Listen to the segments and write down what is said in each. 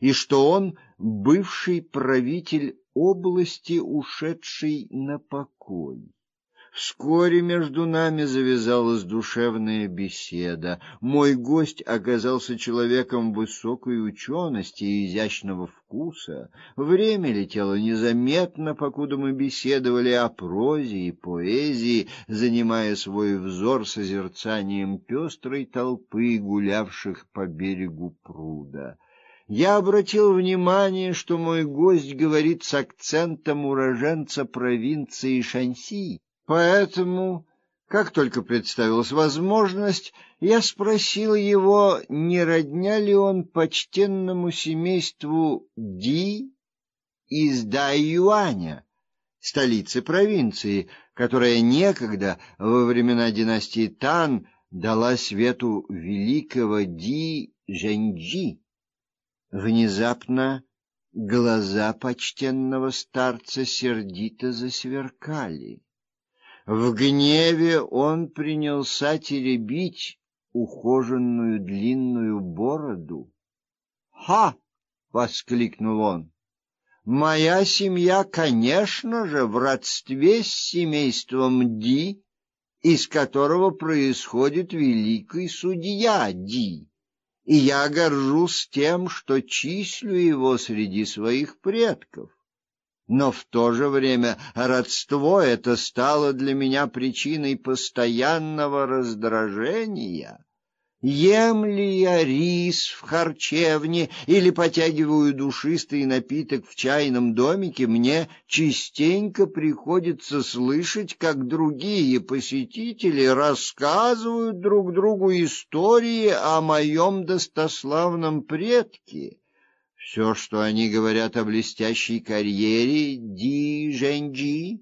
и что он бывший правитель области, ушедший на покой. Вскоре между нами завязалась душевная беседа. Мой гость оказался человеком высокой учености и изящного вкуса. Время летело незаметно, покуда мы беседовали о прозе и поэзии, занимая свой взор созерцанием пестрой толпы гулявших по берегу пруда. Я обратил внимание, что мой гость говорит с акцентом уроженца провинции Шанси. Поэтому, как только представилась возможность, я спросил его, не родня ли он почтенному семейству Ди из Дайюаня, столицы провинции, которая некогда во времена династии Тан дала свету великого Ди Женджи. Внезапно глаза почтенного старца сердито засверкали. В гневе он принялся теребить ухоженную длинную бороду. "Ха!" воскликнул он. "Моя семья, конечно же, в родстве с семейством Ди, из которого происходит великий судья Ди, и я горжусь тем, что числю его среди своих предков но в то же время родство это стало для меня причиной постоянного раздражения. Ем ли я рис в харчевне или потягиваю душистый напиток в чайном домике, мне частенько приходится слышать, как другие посетители рассказывают друг другу истории о моем достославном предке. Все, что они говорят о блестящей карьере Ди Женджи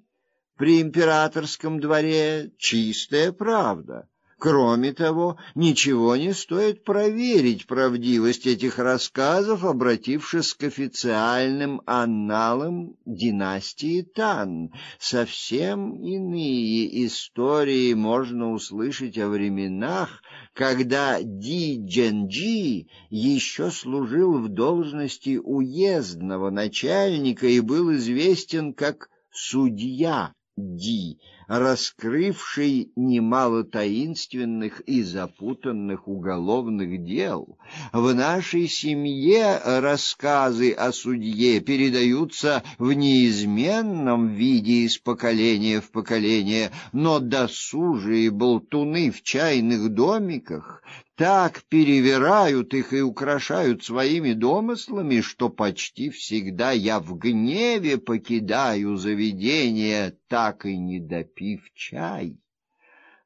при императорском дворе, чистая правда. Кроме того, ничего не стоит проверить правдивость этих рассказов, обратившись к официальным анналам династии Тан. Совсем иные истории можно услышать о временах, когда Ди Дженджи еще служил в должности уездного начальника и был известен как судья Ди, раскрывший немало таинственных и запутанных уголовных дел. В нашей семье рассказы о судье передаются в неизменном виде из поколения в поколение, но досужие болтуны в чайных домиках так перевирают их и украшают своими домыслами, что почти всегда я в гневе покидаю заведение, так и не допив чай.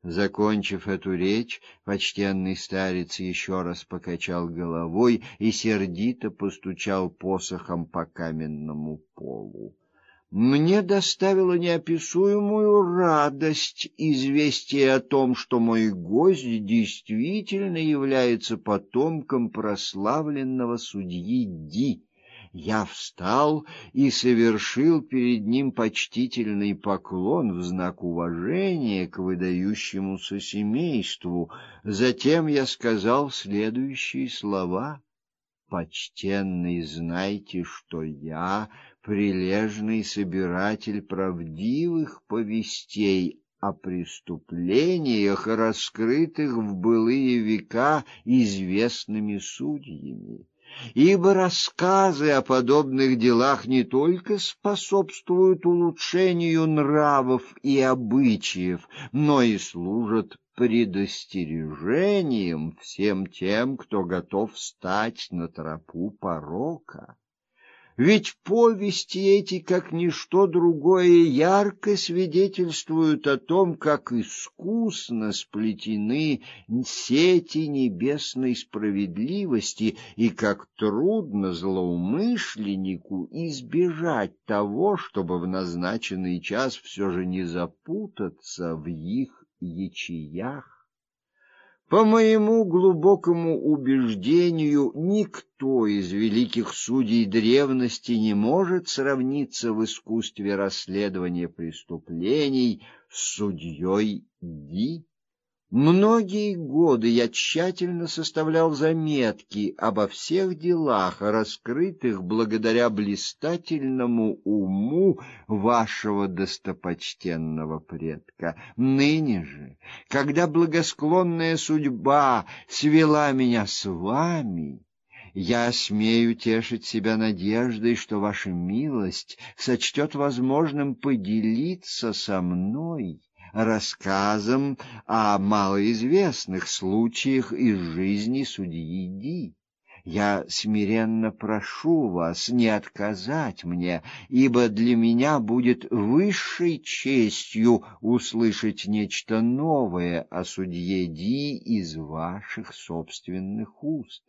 Закончив эту речь, почтенный старец еще раз покачал головой и сердито постучал посохом по каменному полу. Мне доставило неописуемую радость известие о том, что мой гость действительно является потомком прославленного судьи Ди. Я встал и совершил перед ним почтительный поклон в знак уважения к выдающемуся семейству. Затем я сказал следующие слова: "Почтенный, знайте, что я прилежный собиратель правдивых повестей о преступлениях, раскрытых в былые века известными судьями. Ибо рассказы о подобных делах не только способствуют улучшению нравов и обычаев, но и служат предостережением всем тем, кто готов стать на тропу порока. Ведь повести эти, как ничто другое, ярко свидетельствуют о том, как искусно сплетены сети небесной справедливости и как трудно злоумышленнику избежать того, чтобы в назначенный час все же не запутаться в их ячеях. По моему глубокому убеждению, никто из великих судей древности не может сравниться в искусстве расследования преступлений с судьей Ди. Многие годы я тщательно составлял заметки обо всех делах, раскрытых благодаря блистательному уму вашего достопочтенного предка. Ныне же, когда благосклонная судьба свела меня с вами, я смею тешить себя надеждой, что ваша милость сочтет возможным поделиться со мной рассказом о малоизвестных случаях из жизни судьи Ди. Я смиренно прошу вас не отказать мне, ибо для меня будет высшей честью услышать нечто новое о судье Ди из ваших собственных уст.